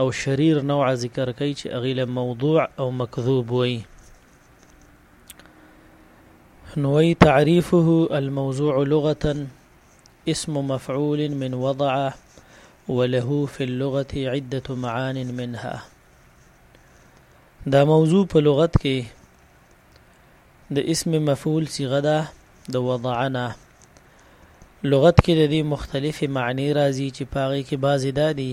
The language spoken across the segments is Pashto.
او شریر نوع ذکر کوي چې هغه له موضوع او مکذوب وي نو وی تعریفه الموضوع لغه اسم مفعول من وضع وله في اللغه عده معان منها دا موضوع په لغت کې د اسم مفعول صيغه ده د وضعنا لغت کې د دې مختلفې معنی راځي چې پاغي کې بعضې دادي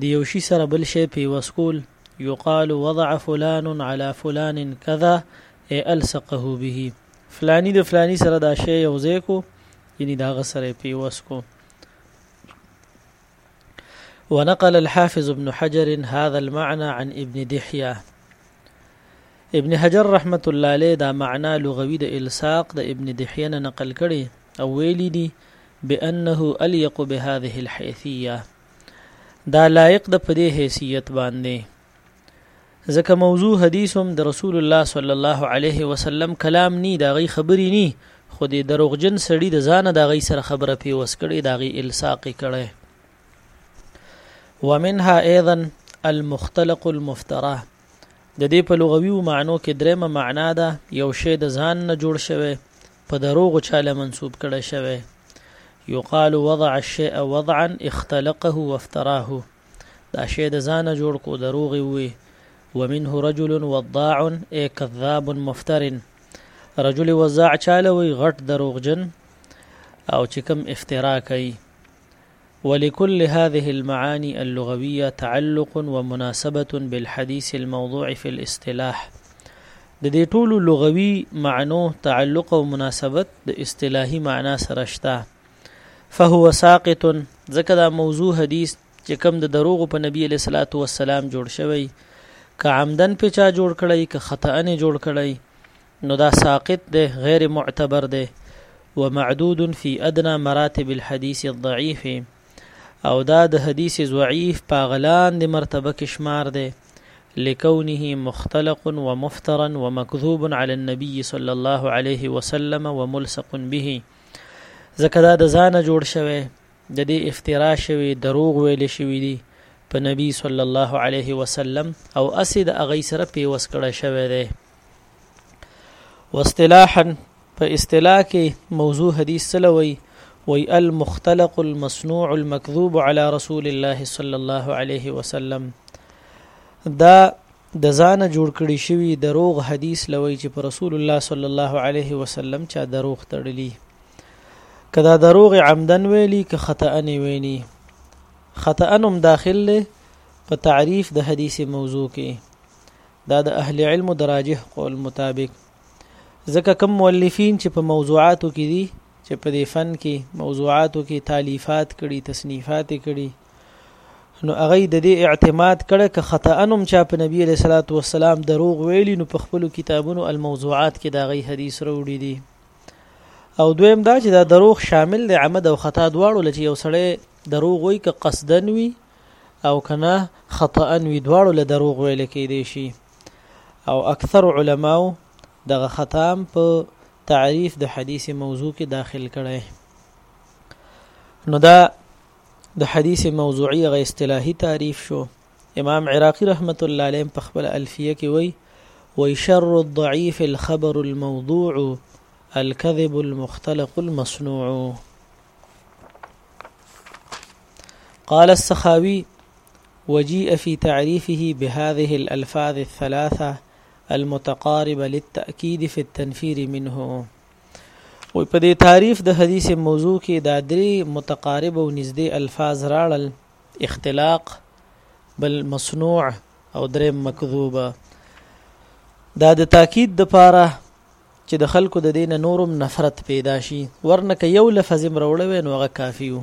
د یو شي سره بل شی پیوس کول یقال وضع فلان على فلان كذا اي الصقه به فلانی د فلانی سره دا شی یو ځای کو یعنی دا غ سره پیوس کو ونقل الحافظ ابن حجر هذا المعنى عن ابن دحية ابن حجر رحمت الله عليه دا معنا لغوي د الساق د ابن دحية نه نقل کړي او ویلی دی بانه الیق بهذه الحیثیه دا لایق د پدې حیثیت باندې ځکه موضوع حدیث هم د رسول الله صلی الله علیه وسلم کلام نی دا غي خبرې نی خو د دروغجن سړی د ځانه دا غي سره خبره پی وسکړي دا غي الساق کړي ومنها ايضا المختلق المفترى د دې په لغوي معنو کې درېمه معنا ده یو شی د ځان نه جوړ شوی په دروغو چاله منسوب کړی شوی یقال وضع الشيء وضعا اختلقه وافتراه دا شی د ځان جوړ کو دروغ وي ومنه رجل وضاع اي كذاب مفتر رجل وضاع چاله وي غټ دروغجن او چې کوم افترا کوي ولکل هذه المعاني اللغويه تعلق ومناسبه بالحديث الموضوع في الاصطلاح د دې ټولو لغوي معنو تعلق او مناسبت د اصطلاحي معنا سره شته فهو ساقط ځکه دا موضوع حدیث چې کم د دروغ په نبی علیہ الصلوۃ والسلام جوړ شوی که عمدن په چا جوړ کړی که خطا نه جوړ کړی نو دا ساقط دی غیر معتبر دی ومعدود فی ادنا مراتب الحدیث الضعیف او دا د حدیث ضعیف په غلان د مرتبه کې شمار دی لكونه مختلق ومفترا ومكذوب على النبي صلى الله عليه وسلم وملصق به ځکه دا د ځانه جوړ شوی د دې افترا شوی دروغ ویل شوی دی په نبی صلی الله علیه وسلم او اسید اغی سره پیوس کړه شوی دی واصطلاحا په اصطلاح کې موضوع حدیث سلوي وي المختلق المصنوع المكذوب على رسول الله صلى الله عليه وسلم دا د ځانه جوړ کړی شوی دروغ حدیث لوي چې پر رسول الله صلی الله علیه وسلم چا دروغ تړلی کدا دروغ عمدن ویلی که خطا ان ویلی خطا انم داخل له په تعریف د حدیث موضوع کې دا د اهل علم د راجح قول مطابق ځکه کم مؤلفین چې په موضوعاتو کې دي چې په دې فن کې موضوعاتو کې تالیفات کړي تصنیفات کړي نو هغه د دې اعتماد کړه که خطا انم چا په نبی علیہ الصلوۃ والسلام دروغ ویلی نو په خپل کتابونو الموضوعات کې دا غي حدیث وروړي دي او دویم دا چې دا دروغ شامل دی عمد او خطا دواړو لچې یو سړی دروغ وایي که قصدن وي او کنه خطا وی دواړو له دروغ ویل کېدی شي او اکثر علماو دغه خطام په تعریف د حدیث موضوع کې داخل کړي نو دا د حدیث موضوعي غ اصطلاحي تعریف شو امام عراقي رحمت الله علیه په خپل الفیه کې وایي وي شر الضعيف الخبر الموضوع الكذب المختلق المصنوع قال السخاوي وجيء في تعريفه بهذه الألفاظ الثلاثة المتقاربة للتأكيد في التنفير منه وي په دې تعریف د حدیث موضوع کې دا درې متقارب او نږدې الفاظ راړل اختلاق بل مصنوع او درې مکذوبه دا د تاکید د پاره چې د خلکو د دین نورم نفرت پیدا شي ورنه که یو لفظ مروړوي نو هغه کافی وو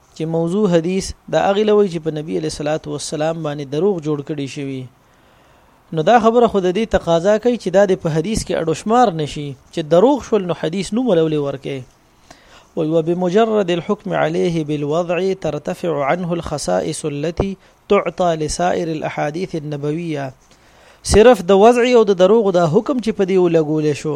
چې موضوع حدیث دا هغه لوي چې په نبی علیه الصلاۃ والسلام باندې دروغ جوړ کړي شوی نو دا خبره خود دې تقاضا کوي چې دا د په حدیث کې اډوشمار نشي چې دروغ شول نو حدیث نو ملولې ورکه وي وبمجرد الحكم عليه بالوضع ترتفع عنه الخصائص التي تعطى لسائر الاحاديث النبويه صرف د وضع او د دروغ دا حکم چې په دې ولګول شو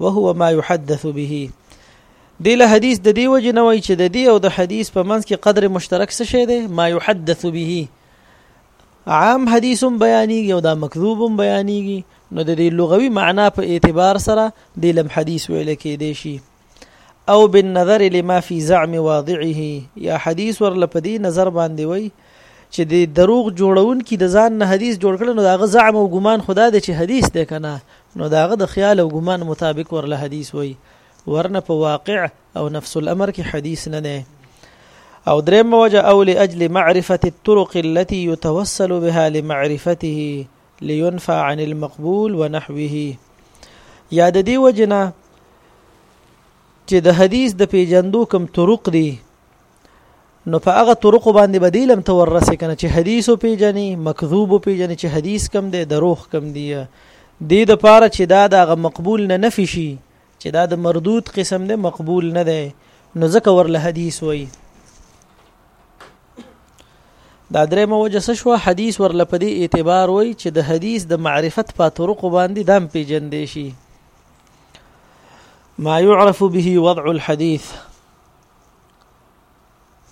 وهو ما يحدث به دی له حدیث د دی وجه نه وای چې د دی او د حدیث په منځ کې قدر مشترک څه شی دی ما يحدث به عام حدیث بیانېږي او دا مکذوب بیانېږي نو د دې لغوي معنا په اعتبار سره د لم حدیث ویل کېدی شي او بالنظر لما في زعم واضعه یا حدیث ورله په دې نظر باندې وای چې د دروغ جوړونکي د ځان نه حدیث جوړ کړي نو داغه زعم او ګمان خدا دی چې حدیث دی کنه نو داغه د خیال او ګمان مطابق ورله حدیث وای ورنه په واقع او نفس الامر کې حدیث نه نه او دریم وجه او لاجل معرفه الطرق التي يتوسل بها لمعرفته لينفع عن المقبول ونحوه یا د دې وجنه چې د حدیث د پیجندو کم طرق دي نو په هغه طرق باندې بدیلم ته ورسې کنه چې حدیث او پیجنې مکذوب او پیجنې چې حدیث کم دی دروغ کم دی د دې لپاره چې دا د مقبول نه نفي شي چې دا د مردود قسم دی مقبول نه دی نو ځکه ورله حدیث وایي دا درې مو وجه شو حدیث ورله په دې اعتبار وای چې د حدیث د معرفت په طرق باندې دام پیجن دی شي ما يعرف به وضع الحديث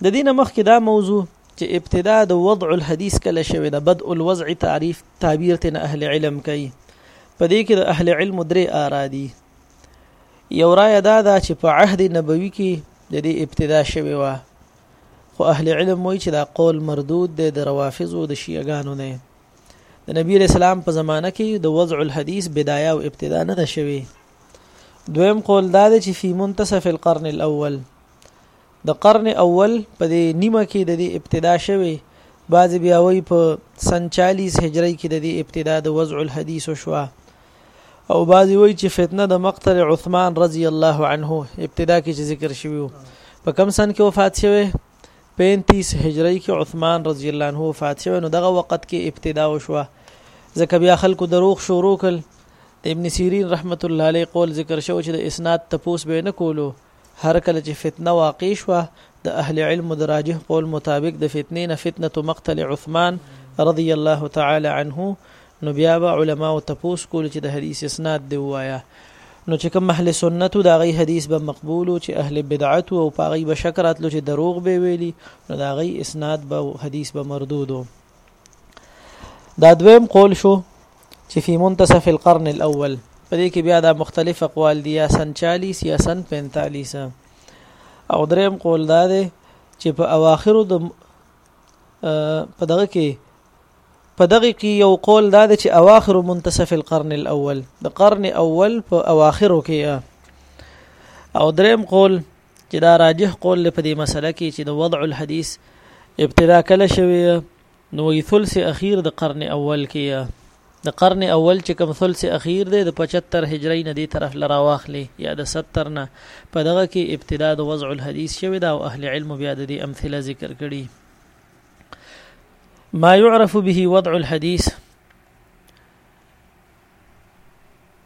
د دې نه مخکې دا موضوع چې ابتدا د وضع الحديث کله شوې ده بدء الوضع تعریف تعبیر ته اهل علم کوي په دې کې د اهل علم درې آرا دي یو رائے دا ده چې په عهد نبوي کې د دې ابتدا شوې و خو اهل علم وایي چې دا قول مردود دی د روافض او د شیعاګانو نه د نبی اسلام په زمانه کې د وضع الحديث بدايه او ابتدا نه ده شوې دویم قول دا دی چې فی منتصف القرن الاول د قرن اول په دې نیمه کې د دې ابتدا شوه بعض بیا وی په سن 40 هجری کې د دې ابتدا د وضع الحديث شوه او بعض وی چې فتنه د مقتل عثمان رضی الله عنه ابتدا کې چې ذکر شوی په کم سن کې وفات شوه 35 هجری کې عثمان رضی الله عنه وفات شوه نو دغه وخت کې ابتدا وشوه ځکه بیا خلکو دروغ شروع کړ د ابن سیرین رحمت الله علیه قول ذکر شو چې د اسناد تپوس به نه کولو هر کله چې فتنه واقع شوه د اهل علم د راجح قول مطابق د فتنې نه فتنه مقتل عثمان رضی الله تعالی عنه نو بیا به علما او تپوس کول چې د حدیث اسناد دی وایا نو چې کوم اهل سنت دا غي حدیث به مقبول او چې اهل بدعت او پاغي به شکرات لو چې دروغ به ویلي نو دا غي اسناد به حدیث به مردود دا دویم قول شو چې فی منتصف القرن الاول په دې کې بیا دا مختلف اقوال دي یا سن 40 یا سن 45 او دریم قول دا دی چې په اواخرو د په دغه کې په دغه کې یو قول دا دی چې اواخر منتصف القرن الاول د قرن اول په اواخرو کې او دریم قول چې دا راجح قول په دې مسله کې چې د وضع الحديث ابتدا کله شوی نو وی ثلث اخیر د قرن اول کې د قرن اول چې کوم ثلث اخیر دی د 75 هجری نه دی طرف لرا واخلي یا د 70 نه په دغه کې ابتدا د وضع الحديث شوی دا او اهل علم بیا د دې امثله ذکر کړي ما يعرف به وضع الحديث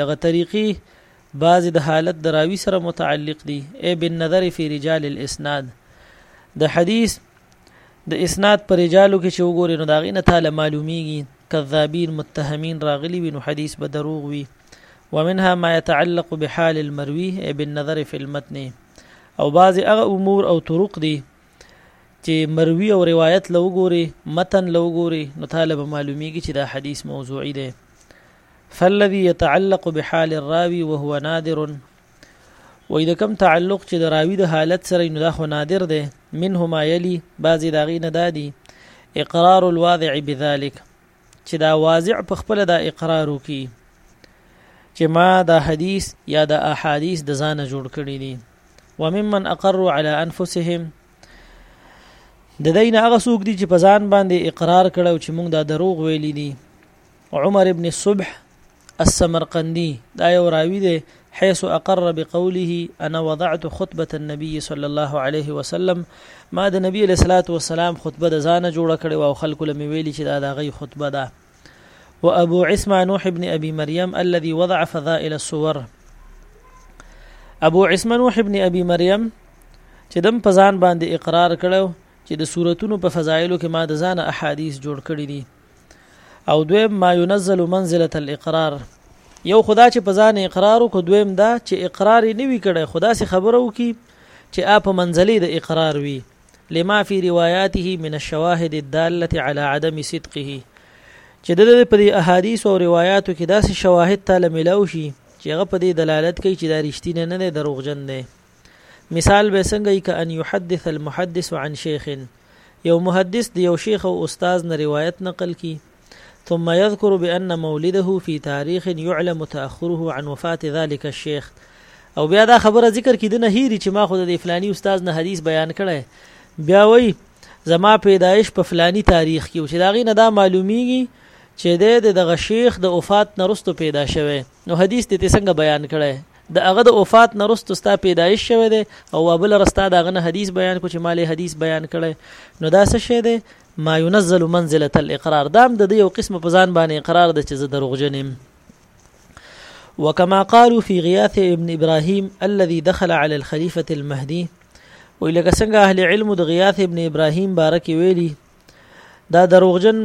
دغه طریقی بعضی د حالت د راوی سره متعلق دي ای بالنظر فی رجال الاسناد د حدیث د اسناد پر رجالو کې چې وګوري نو دا غي نه تعالی معلومیږي کذابین متهمین راغلی وي نو حدیث به دروغ وي ومنها ما يتعلق بحال المروي ای بالنظر فی المتن او بعضی هغه امور او طرق دي چې مروي او روایت لوګوري متن لوګوري نو طالب معلومیږي چې دا حدیث موضوعي دی فالذي يتعلق بحال الراوي وهو نادر وای د کم تعلق چې د راوی د حالت سره نو دا خو نادر دی منه ما یلی بعضی داغی نه دادی اقرار الواضع بذلك چې دا واضع په خپل دا اقرار وکي چې ما دا حدیث یا دا احادیث د ځانه جوړ کړی دي وممن اقروا على انفسهم د دین هغه څوک دي چې په ځان باندې اقرار کړو چې موږ دا دروغ ویلي دي عمر ابن صبح السمرقندي دا یو راوی دی حيث اقر بقوله انا وضعت خطبه النبي صلى الله عليه وسلم ما د نبی له صلوات و سلام خطبه د ځانه جوړ کړي او خلکو له ویلي چې دا د غي خطبه ده وابو عصمه نوح ابن ابي مريم الذي وضع فضائل الصور ابو عصمه نوح ابن ابي مريم چې دم په ځان باندې اقرار کړو چې د صورتونو په فضایلو کې ما د ځانه احادیث جوړ کړی دي او دویم ما ينزل منزله الاقرار یو خدا چې په ځان اقرار کو دویم دا چې اقرار نه وی کړي خدا سي خبره وکي چې اپ منزلي د اقرار وی لما في رواياته من الشواهد الداله على عدم صدقه چې د دې په احادیث او روایتو کې داسې شواهد ته لملاو شي چې هغه په دې دلالت کوي چې دا رښتینه نه ده دروغجن ده مثال به څنګه ای کان یحدث المحدث عن شیخ یو محدث دی یو شیخ او استاد نه روایت نقل کی ثم يذكر بأن مولده في تاريخ يعلم تأخره عن وفاة ذلك الشيخ او بیا دا خبره ذکر کړي د نه هیری چې ما خو د فلانی استاد نه حدیث بیان کړي بیا وای زما پیدایش په فلانی تاریخ کې چې دا غي نه دا معلومیږي چې د دغه شیخ د وفات نرستو پیدا شوه نو حدیث ته څنګه بیان کړي د هغه د وفات نه رستو ستا پیدایش شوی دی او وابل رستا دا غنه حدیث بیان کو چې مالې حدیث بیان کړي نو دا څه شی دی ما ينزل منزله الاقرار دام د دې یو قسم په ځان باندې اقرار د چې زه دروغجن یم وكما قالوا في غياث ابن ابراهيم الذي دخل على الخليفه المهدي ولکه څنګه اهل علم د غياث ابن ابراهيم بارک ویلي دا دروغجن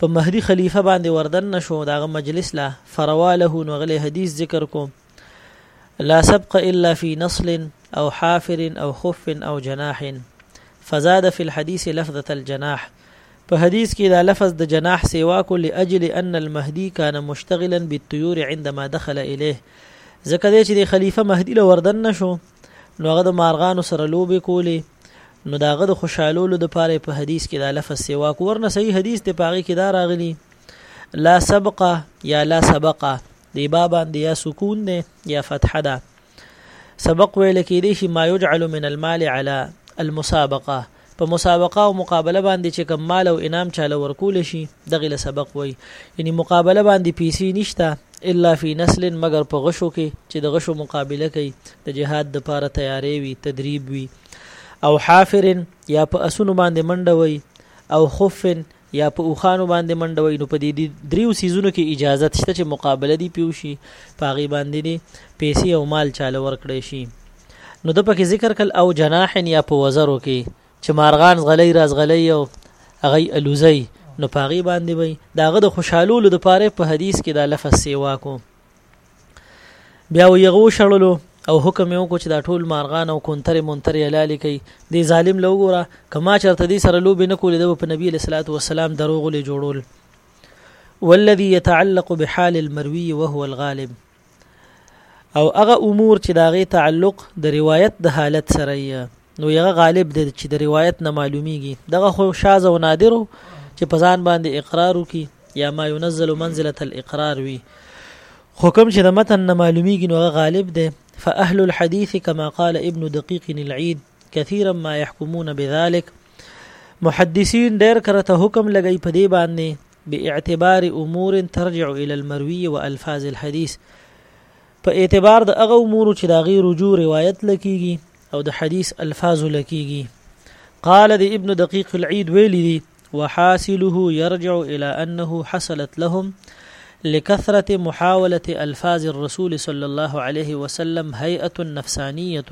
په مهدي خلیفه باندې وردن نشو داغه مجلس لا فروا له نو غلي حدیث ذکر کو لا سبق الا في نصل او حافر او خف او جناح فزاد في الحديث لفظه الجناح په حدیث کې دا لفظ د جناح سیوا کو لاجل ان المهدي كان مشتغلا بالطيور عندما دخل اليه ځکه چې د خلیفہ مهدی له وردن نشو نو هغه د مارغانو سره لوبې کولې نو د هغه د خوشحالولو دپاره یې په حدیث کې دا لفظ سواک ورنه صحیح حدیث دی په هغې کې دا راغلي لا سبقه یا لا سبقه دی با باندې یا سکون دی یا فتحه ده سبق ویل کېدی شي ما یجعل من المال علی المسابقه په مسابقه او مقابله باندې چې کم مال او انعام چاله ورکول شي دغه له سبق وای یعنی مقابله باندې پیسې نشته الا فی نسل مگر په غشو کې چې د غشو مقابله کوي د جهاد د پاره تیارې وي تدریب وي او حافر یا په اسونو باندې منډه وي او خف یا په اوخانو باندې منډه وي نو په دې دریو سیزونو کې اجازه شته چې مقابله دی پیوشي پاغي باندې دي پیسې او مال چاله ورکړي شي نو د پکې ذکر کل او جناح یا په وزرو کې چې مارغان زغلي را زغلي او هغه الوزي نو پاغي باندې وي داغه د خوشحالولو د پاره په حدیث کې دا لفظ سیوا کو بیا یغو شړلو او حکم یو کو چې دا ټول مارغان او کونتر مونتر یلالي کوي دی ظالم لو ګوره کما چرته دي سره لوب نه کولې د په نبی صلی الله علیه وسلم دروغ لې جوړول والذي يتعلق بحال المروي وهو الغالب او هغه امور چې داغه تعلق د روایت د حالت سره یې نو یغه غالب دی چې د روایت نه معلومیږي دغه خو شاذ او نادر چې په ځان باندې اقرار وکي یا ما ينزل منزله الاقرار وي حکم چې د متن نه معلومیږي نو غالب دی فاهل الحديث كما قال ابن دقيق العيد كثيرا ما يحكمون بذلك محدثین ډېر کرته حکم لګی په دې باندې باعتبار امور ترجع الى المروي والفاظ الحديث په اعتبار د هغه امور چې دا غي رجوع روایت لکېږي او د حدیث الفاظ لکېږي قال د ابن دقیق العید ویلی دی وحاصله يرجع الى انه حصلت لهم لكثرة محاولة الفاظ الرسول صلى الله عليه وسلم هيئة نفسانية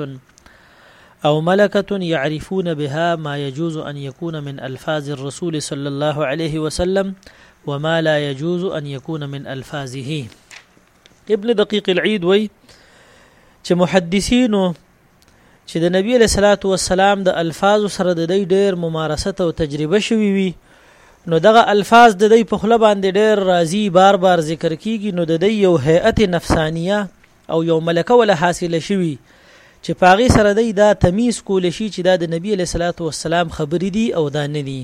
او ملکة يعرفون بها ما يجوز ان يكون من الفاظ الرسول صلی الله علیه وسلم وما لا يجوز ان يكون من الفاظه ابن دقیق العید وی چې محدثینو چې د نبی له صلوات و سلام د الفاظ سره د دې ډېر ممارسه او تجربه شوي وي نو دغه الفاظ د دې په خله باندې ډېر راضي بار بار ذکر کیږي نو د دې یو هيئت نفسانیه او یو ملکه وله حاصله شوي چې په هغې سره دی دا تمیز کول شي چې دا د نبی علیه الصلاة والسلام خبرې دي او دا نه دي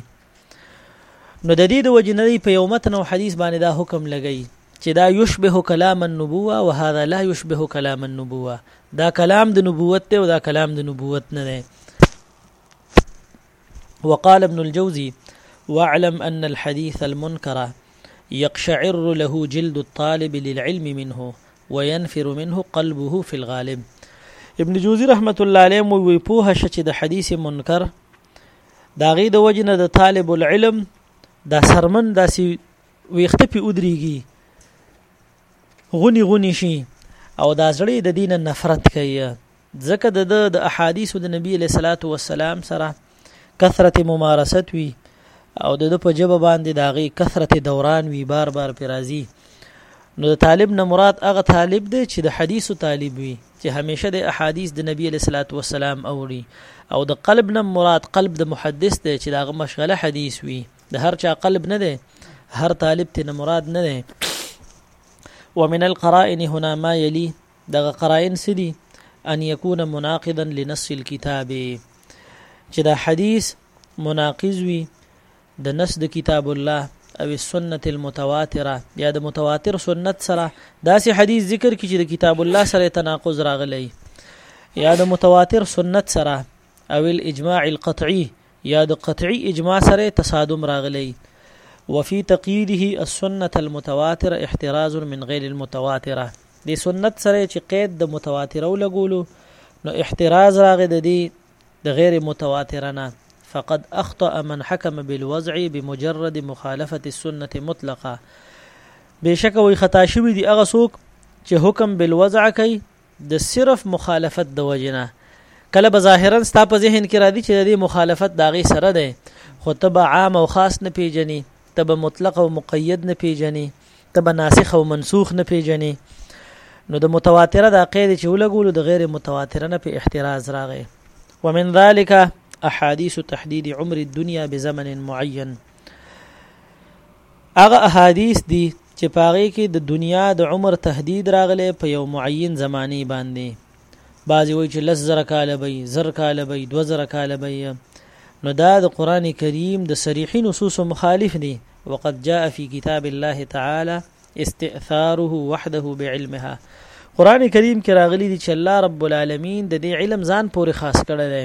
نو د دې د وجې نه دی په یو متن او حدیث باندې دا حکم لګی چې دا یشبه کلام النبوه وهذا لا یشبه کلام النبوه دا کلام د نبوت دی او دا کلام د نبوت نه دی وقال ابن الجوزي واعلم ان الحديث المنكر يقشعر له جلد الطالب للعلم منه وينفر منه قلبه في الغالب ابن جوزي رحمت الله عليه وی په شچ د حدیث منکر دا غي د وجنه د طالب العلم دا سرمن داسي ويخت په ودريږي غوني غوني شي او دا زړه د دین نفرت کوي ځکه د ده د احادیثو د نبی علیه صلات وسلام سره کثرت ممارست وي او د ده په جبه باندې د هغې کثرت دوران وي بار بار پې راځي نو د طالب نه مراد هغه طالب دی چې د حدیثو طالب وي چې همیشه د احادیث د نبی علیه صلات وسلام اوري او د قلب نه مراد قلب د محدث دی چې دغه مشغله حدیث وي د هر چا قلب نه دی هر طالب ته نه مراد نه دی ومن القرائن هنا ما يلي دغه قرائن څه دي ان يكون مناقضا لنص الكتاب چې دا حدیث مناقض وي د نص د کتاب الله او السنه المتواتره یا د متواتر سنت سره داسې حدیث ذکر کی چې د کتاب الله سره تناقض راغلی یا د متواتر سنت سره او الاجماع القطعي یا د قطعي اجماع سره تصادم راغلی وفي تقييده السنه المتواتره احتراز من غير المتواتره دې سنت سره چې قید د متواترو لګولو نو احتراز راغی د دې د غیر متواترنه فقد اخطأ من حكم بالوضع بمجرد مخالفه السنه مطلقه بشک وي خطا شوی دی هغه څوک چې حکم بالوضع کوي د صرف مخالفت د وجنه کله به ظاهرا ستا په ذهن کې را دي چې د مخالفت داغي سره ده خو ته به عام او خاص نه پیژني ته به مطلق او مقید نه پیژنې ته به ناسخ او منسوخ نه پیژنې نو د متواتره د قید چې ولګولو د غیر متواتره نه په احتراز راغی ومن ذلك احاديث تحديد عمر الدنيا بزمن معين هغه احاديث دي چې پاره کې د دنیا د عمر تهدید راغلی په یو معین زمانی باندې بعضی وای چې لس زره کاله به زر کاله به دو زره کاله به نو دا د قران کریم د صریحي نصوص مخالف دي وقد جاء في كتاب الله تعالى استئثاره وحده بعلمها قران کریم کې راغلي دي چې الله رب العالمین د دې علم ځان پورې خاص کړی دی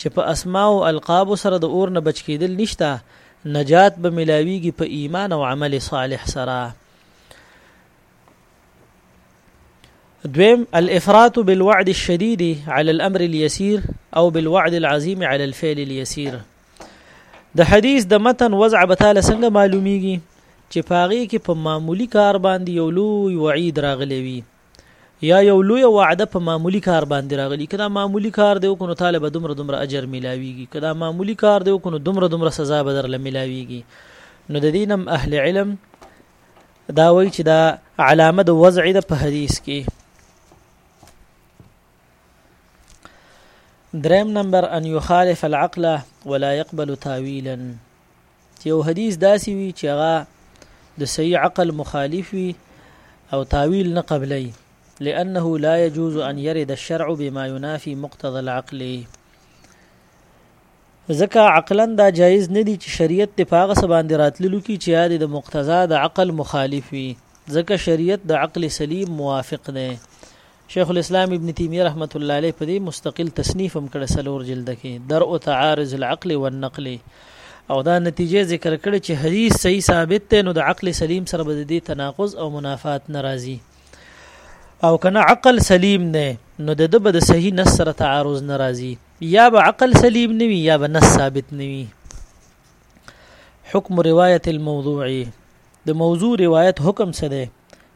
چې په اسماء او القاب سره د اور نه بچ کېدل نشته نجات به ملاويږي په ایمان او عمل صالح سره دویم الافراط بالوعد الشديد على الامر اليسير او بالوعد العظيم على الفعل اليسير د حدیث د متن وضع به تعالی څنګه معلومیږي چې پاغي کې په معمولی کار باندې یو لوی وعید راغلی وي یا یو لوی وعده په معمولی کار باندې راغلی کدا معمولی کار دی وکړو طالب دومره دومره اجر ملاویږي کدا معمولی کار دی وکړو دومره دومره سزا به در ملاویږي نو د دینم اهل علم دا وایي چې دا علامه د وضع د په حدیث کې دریم نمبر ان یخالف العقل ولا يقبل تاویلا چې یو حدیث داسې وي چې هغه د صحیح عقل مخالف وي او تاویل نه قبلي لانه لا يجوز ان يرد الشرع بما ينافي مقتضى العقل ځکه عقلا دا جایز نه دي چې شریعت ته پاغه سباندې راتللو کې چې یاد د مقتضا د عقل مخالف وي ځکه شریعت د عقل سلیم موافق دی شیخ الاسلام ابن تیمیه رحمت الله علیه په دې مستقل تصنیف هم کړی څلور جلده کې درء تعارض العقل والنقل او دا نتیجه ذکر کړي چې حدیث صحیح ثابت دی نو د عقل سلیم سره به د تناقض او منافات ناراضي او کنه عقل سلیم نه نو د د به صحیح نص سره تعارض ناراضي یا به عقل سلیم نوي یا به نص ثابت نوي حکم روایت الموضوع د موضوع روایت حکم څه دی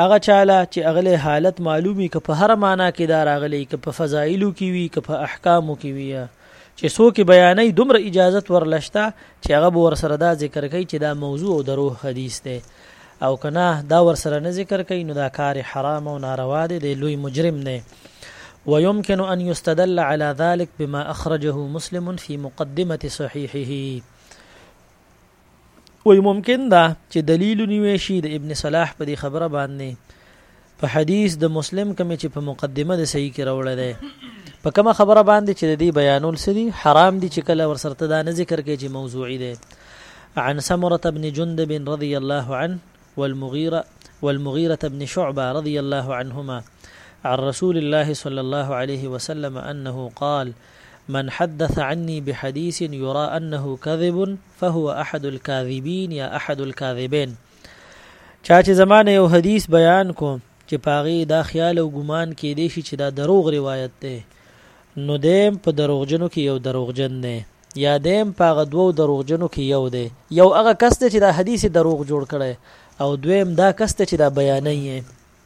هغه چاله چې اغله حالت معلومي که په هر معنا کې دا راغلي که په فضایلو کې وي که په احکامو کې وي چې څوک بیانې دومره اجازه ورلشته چې هغه به ورسره دا ذکر کوي چې دا موضوع او درو حدیث دی او کنه دا ورسره نه ذکر کوي نو دا کار حرام او ناروا دی دی لوی مجرم دی ويمكن أن يستدل على ذلك بما أخرجه مسلم في مقدمة صحيحه وی ممکن ده چې دلیل نیوي شي د ابن صلاح په دې خبره باندې په حدیث د مسلم کوم چې په مقدمه د صحیح کې راوړل دی په کومه خبره باندې چې د دې بیانول سدي حرام دي چې کله ورسرته دا نه ذکر کې چې موضوعي دی عن سمرة بن جندب رضي الله عنه والمغيرة والمغيرة بن شعبة رضي الله عنهما عن رسول الله صلى الله عليه وسلم أنه قال من حدث عني بحديث يرا انه كذب فهو احد الكاذبين يا احد الكاذبين چا چې زمانه یو حدیث بیان کو چې پاغي دا خیال او ګمان کې دی شي چې دا دروغ روایت دی نو دیم په دروغجنو کې یو دروغجن دی یا دیم په هغه دوو دروغجنو کې یو دی یو هغه کس دی چې دا حدیث دروغ جوړ کړي او دویم دا کس دی چې دا بیانوي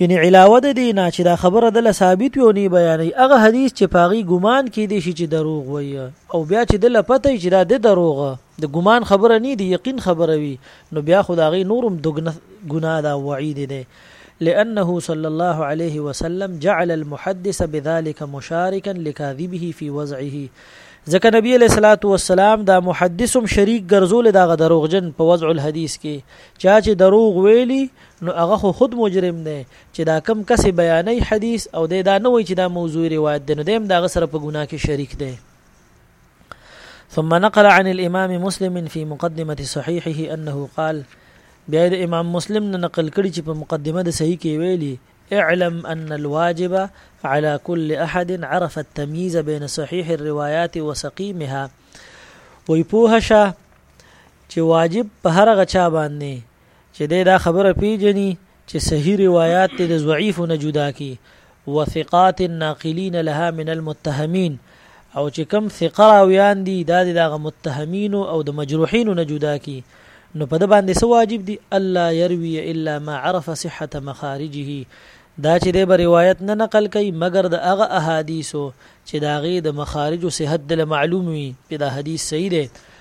یعنی علاوه د دې نه چې دا خبره دله ثابت وي او نه بیانوي هغه حدیث چې پاغي ګمان کې دي شي چې دروغ وي او بیا چې دله پته چې دا د دروغ د ګمان خبره نه دی یقین خبره وي نو بیا خو دا غي نورم دغنه ګنا دا وعید دی لأنه صلى الله عليه وسلم جعل المحدث بذلك مشاركا لكاذبه في وضعه ځکه نبی علیہ الصلوۃ والسلام دا محدثم شریک ګرځول دا دروغجن په وضع الحدیث کې چا چې دروغ ویلی نو هغه خو خود مجرم دی چی دا کوم کس بیانی حدیث او دی دا نه وای چی دا موضوع روایت دی نو دی هم دا غ سره په ګناه کی شریک دی ثم نقل عن الامام مسلم في مقدمه صحيحه انه قال بیا د امام مسلم نه نقل کړي چې په مقدمه د صحیح کې ویلي اعلم ان الواجب على كل احد عرف التمييز بين صحيح الروايات وسقيمها وي پوهشه چې واجب په هر غچا باندې چې دی دا خبره پیژني چې صحیح روایات د ضعیف نه جدا کی وثقات الناقلین لها من المتهمین او چې کم ثقه راویان دي دا د دغه متهمین او د مجروحین نه جدا کی نو په د باندې سو واجب دي الله يروي الا ما عرف صحه مخارجه دا چې د روایت نه نقل کوي مګر د هغه احادیثو چې داغه د مخارج او صحت د معلوم وي چې دا حدیث صحیح دی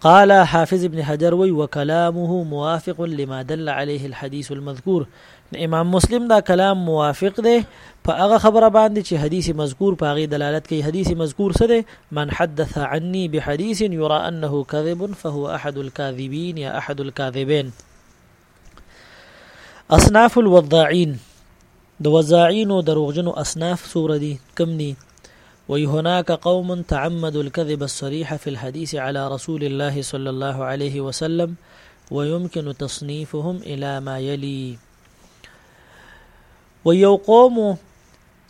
قال حافظ ابن حجر وی وکلامه موافق لما دل عليه الحديث المذكور امام مسلم دا کلام موافق دی په هغه خبره باندې چې حدیث مذکور په هغه دلالت کوي حدیث مذکور څه دی من حدث عني بحديث يرى انه كذب فهو احد الكاذبين يا احد الكاذبين اصناف الوضاعين د وضاعين او دروغجنو اصناف سور دي کم دي وي هناك قوم تعمد الكذب الصريح في الحديث على رسول الله صلى الله عليه وسلم ويمكن تصنيفهم إلى ما يلي و یو قوم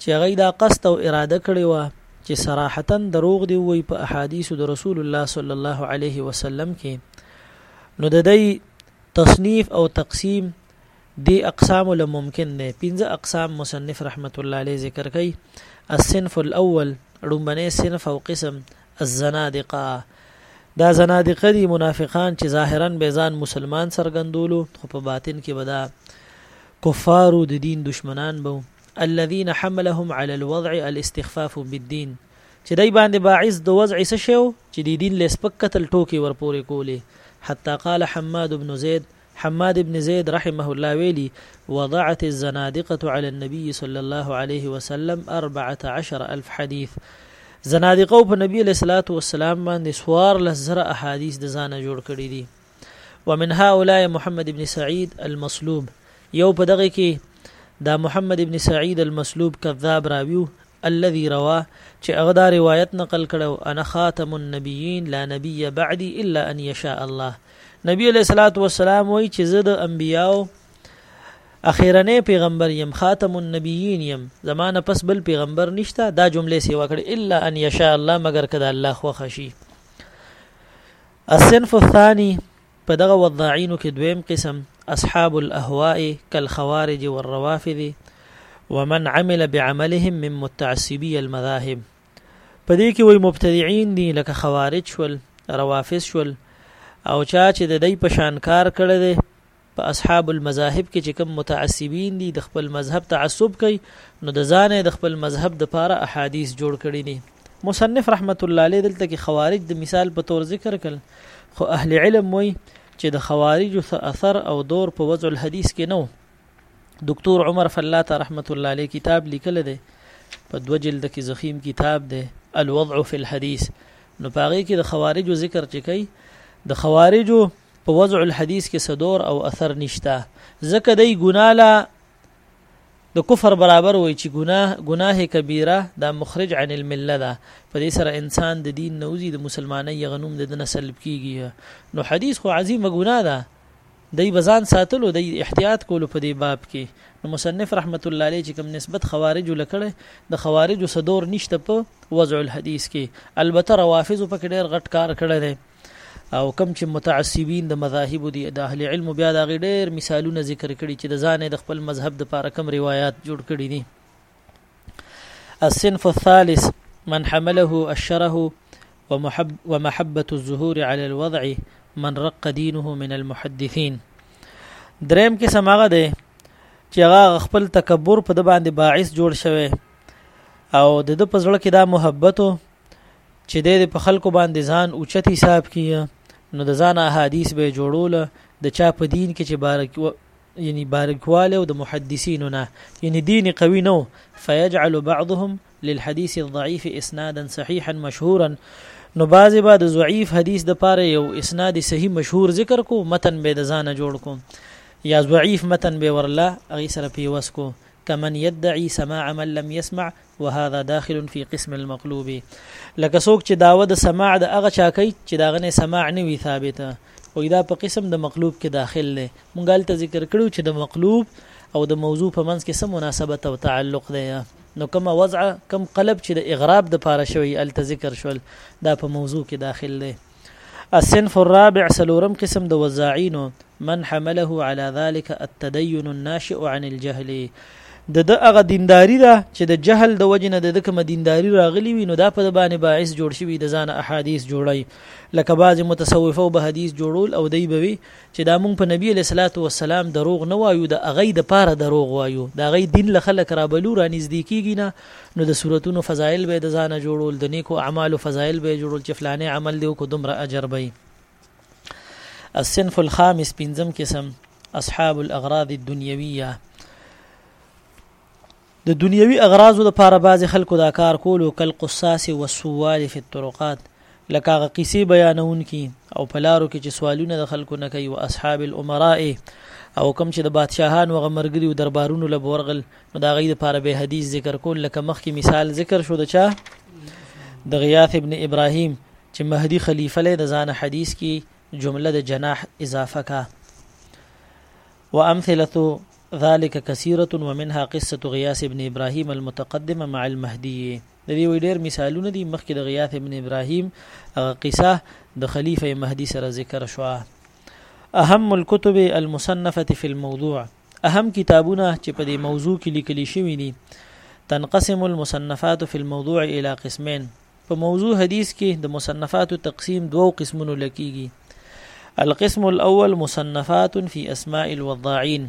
چې هغه دا قصد او اراده کړې وه چې صراحتا دروغ دی وي په احادیث د رسول الله صلی الله علیه وسلم کې نو د دې تصنیف او تقسیم دی اقسام له ممکن نه پنځه اقسام مصنف رحمت الله علیه ذکر کوي الصنف الاول رومبنه صنف او قسم الزنادقه دا زنادقه دي منافقان چې ظاهرا به ځان مسلمان سرګندولو خو په باطن کې بدا کفارو د دین دشمنان بو الذين حملهم على الوضع الاستخفاف بالدين چې دای باندې باعث د وضع څه شو چې د دین لسپک قتل ټوکی ورپورې کولی حتی قال حماد بن زید حماد ابن زيد رحمه الله ويلي وضعت الزنادقة على النبي صلى الله عليه وسلم 14 ألف حديث زنادقه په نبی علیہ الصلوۃ والسلام باندې سوار لزر احادیث د ځانه جوړ کړی دي ومن هؤلاء محمد ابن سعید المصلوب یو په دغه کې دا محمد ابن سعید المصلوب کذاب راویو الذي روا چې هغه دا روایت نقل کړو انا خاتم النبیین لا نبی بعدي الا ان یشاء الله نبی علیہ الصلوۃ والسلام وای چې زه د انبیاو اخیرنې پیغمبر یم خاتم النبیین یم زمانه پس بل پیغمبر نشته دا جمله سی وکړه الا ان یشاء الله مگر کدا الله خو خشی الصنف الثاني په دغه وضاعینو کې دویم قسم اصحاب الاهواء کالخوارج والروافض ومن عمل بعملهم من متعصبي المذاهب په دې کې وای مبتدعين دي لکه خوارج شول روافض شول او چا چې د دې پشان کار کړی دی په اصحاب المذاهب کې چې کوم متعصبین دي د خپل مذهب تعصب کوي نو د ځانه د خپل مذهب د پاره احادیث جوړ کړي دي مصنف رحمت الله علیه دلته کې خوارج د مثال په تور ذکر کړ خو اهل علم وایي چې د خوارج څخه اثر او دور په وضع الحديث کې نو دکتور عمر فلاته رحمت الله علیه کتاب لیکل دی په دو جلد کې زخیم کتاب دی الوضع فی الحديث نو پاره کې د خوارج ذکر چې کوي د خوارجو په وضع الحديث کې صدور او اثر نشته ځکه دی ګناه لا د کفر برابر وای چې ګناه ګناه کبیره دا مخرج عن المله ده په دې سره انسان د دین نوزي د مسلمانۍ غنوم د نه سلب کیږي نو حدیث خو عظیمه ګناه ده دی بزان ساتلو دی احتیاط کولو په دې باب کې نو مصنف رحمت الله علیه چې کوم نسبت خوارج لکړه د خوارج صدور نشته په وضع الحديث کې البته روافض په کې ډېر غټ کار کړی دی او کم چې متعصبین د مذاهب دي د اهل علم بیا د هغې ډېر مثالونه ذکر کړي چې د ځانې د خپل مذهب د پاره کم روایات جوړ کړي دي الصنف الثالث من حمله الشره ومحب ومحبة الظهور على الوضع من رق دينه من المحدثين دریم کې سماغه ده چې هغه خپل تکبر په د باندې باعث جوړ شوی او د د پزړه کې دا محبت چې د په خلکو باندې ځان اوچت حساب کیه نو د ځان احادیث به جوړول د چا په دین کې چې بارک و... یعنی بارکواله او د محدثینو نه یعنی دین قوی نو فیجعل بعضهم للحديث الضعيف اسنادا صحيحا مشهورا نو بعضی بعد ضعیف حدیث د پاره یو اسناد صحیح مشهور ذکر کو متن به د ځانه جوړ کو یا ضعیف متن به ورلا اغي سره پیوس کو کمن يدعي سماع من لم يسمع وهذا داخل في قسم المقلوب لکه څوک چې داوه د سماع د هغه چا کوي چې دا غنه سماع نه وي ثابته او دا په قسم د مقلوب کې داخل دی مونږ هلته ذکر کړو چې د مقلوب او د موضوع په منځ کې سم مناسبت او تعلق دی نو کوم وضع کوم قلب چې د اغراب د پاره شوی هلته ذکر شول دا په موضوع کې داخل دی الصنف الرابع سلورم قسم د وزاعینو من حمله على ذلك التدين الناشئ عن الجهل د د هغه دینداری ده چې د جهل د وجنه د کوم دینداری راغلی وي نو دا په باندې باعث جوړ شوی د ځان احادیث جوړی لکه بعض متصوفه او به حدیث جوړول او دی بوي چې دا مونږ په نبی علیہ الصلوۃ والسلام دروغ نه وایو د اغې د پاره دروغ وایو دا غي دین له خلک را بلو را نږدې کیږي نه نو د سورتونو فضائل به يې د ځانه جوړول، د نيکو اعمالو فضائل به يې جوړول چې فلانی عمل دې وکړو دومره اجر به يې. الصنف الخامس پنځم قسم اصحاب الاغراض الدنيويه د دنیوي اغراضو لپاره بعضې خلکو دا کار کولو کالقصاص والسوال فی الطرقات لکه هغه قصې بیانونکي او په لارو کې چې سوالونه د خلکو نه کوي او اصحاب الامراء او کم چې د بادشاهان وغه مرګري او دربارونو له بورغل نو دا غي د پاره به حدیث ذکر کول لکه مخکې مثال ذکر شو د چا د غیاث ابن ابراهیم چې مهدی خلیفہ له د ځان حدیث کې جمله د جناح اضافه کا وامثله ذلك كثيره ومنها قصه غياث ابن ابراهيم المتقدمه مع المهدي د دې وي ډېر مثالونه دي، مخکې د غياث ابن ابراهيم هغه قصه د خليفه مهدي سره ذکر شوه. اهم الكتب المصنفه في الموضوع اهم کتابونه چې په دې موضوع کې لیکل شوي دي تنقسم المصنفات في الموضوع الى قسمين په موضوع حدیث کې د مصنفات تقسیم دوو قسمونو لکېږي القسم الاول مصنفات في اسماء الوضاعين